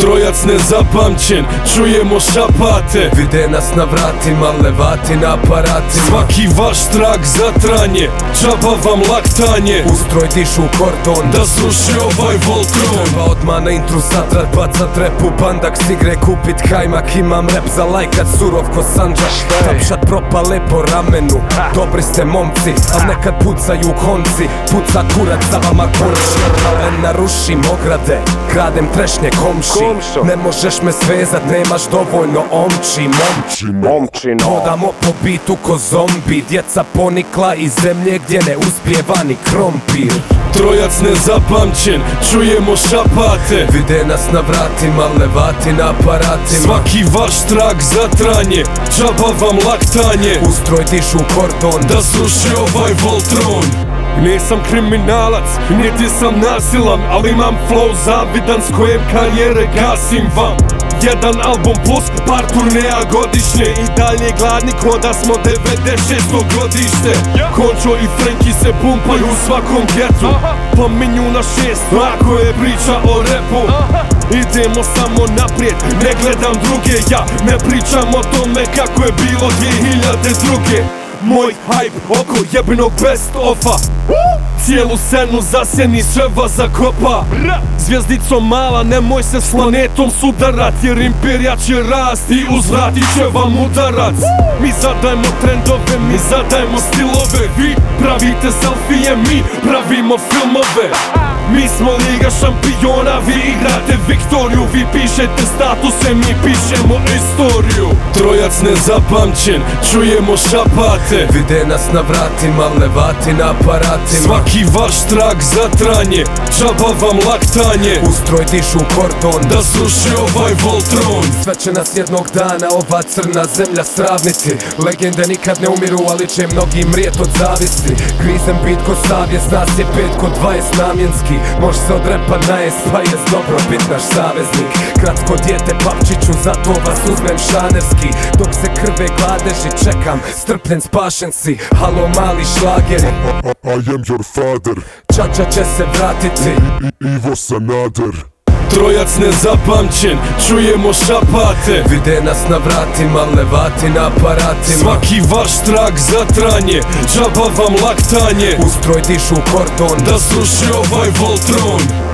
Trojac nezapamćen, čujemo šapate. Vide nas na vratima, levati na aparatima Svaki vaš trag zatranje, džaba vam laktanje. Ustroj dišu u kordon. Da sruši ovaj Voltron. Treba odmah na intru satrat, bacat repu Bandak sigre, kupit kajmak. Imam rep za lajkat, surov ko sanđak Tapšat propale po ramenu. Dobri ste momci, al nekad pucaju konci. Puca kurac za vama kurši Ne narušim ograde, kradem trešnje komši Ne možeš me svezat, nemaš dovoljno omči Momči, Hodamo po bitu ko zombi Djeca ponikla iz zemlje gdje ne uspijeva ni krompir. Trojac nezapamćen, čujemo šapate. Vide nas na vratima, levati na aparatima. Svaki vaš trag zatranje, džaba vam laktanje. Ustroj dišu u kordon. Da sruši ovaj Voltron Nisam kriminalac, niti sam nasilan Ali imam flow zavidan s kojem karijere gasim vam. Jedan album plus par turneja godišnje I dalje gladni ko da smo 96. godište. Končo i Frenki se pumpaju u svakom getu Pominju na šest, ako je priča o repu. Idemo samo naprijed, ne gledam druge Ja ne pričam o tome kako je bilo 2002 Moj hype oko jebenog best ofa. Cijelu scenu zasjeni srva zakopa Zvijezdico mala nemoj se s planetom sudarat Jer imperija će rast i uzvratit će vam udarac. Mi zadajemo trendove, mi zadajemo stilove Vi pravite selfije, mi pravimo filmove Mi smo Liga šampiona, vi igrate Viktoriju Vi pišete statuse, mi pišemo istoriju. Trojac nezapamćen, čujemo šapate. Vide nas na vratima, levati na aparatima. Svaki vaš trag zatranje, džaba vam laktanje. Ustroj dišu u kordon Da sruši ovaj Voltron. Sve će nas jednog dana ova crna zemlja sravniti. Legende nikad ne umiru, ali će mnogi mrijet od zavisti. Grizem bit ko savjest, nas je pet ko dvajest namjenski Može se od repa najest, pa jest dobro bit naš saveznik. Kratko dijete papčiću, zato vas uzmem šanerski. Dok se krve gladeži, čekam, strpljen spašen si. Halo mali šlageri, I am your father, čača će se vratiti. I- Ivo Sanader. Trojac nezapamćen, čujemo šapate. Vide nas na vratima, levati na aparatima. Svaki vaš trag zatranje, džaba vam laktanje. Ustroj dišu kordon. Da sruši ovaj Voltron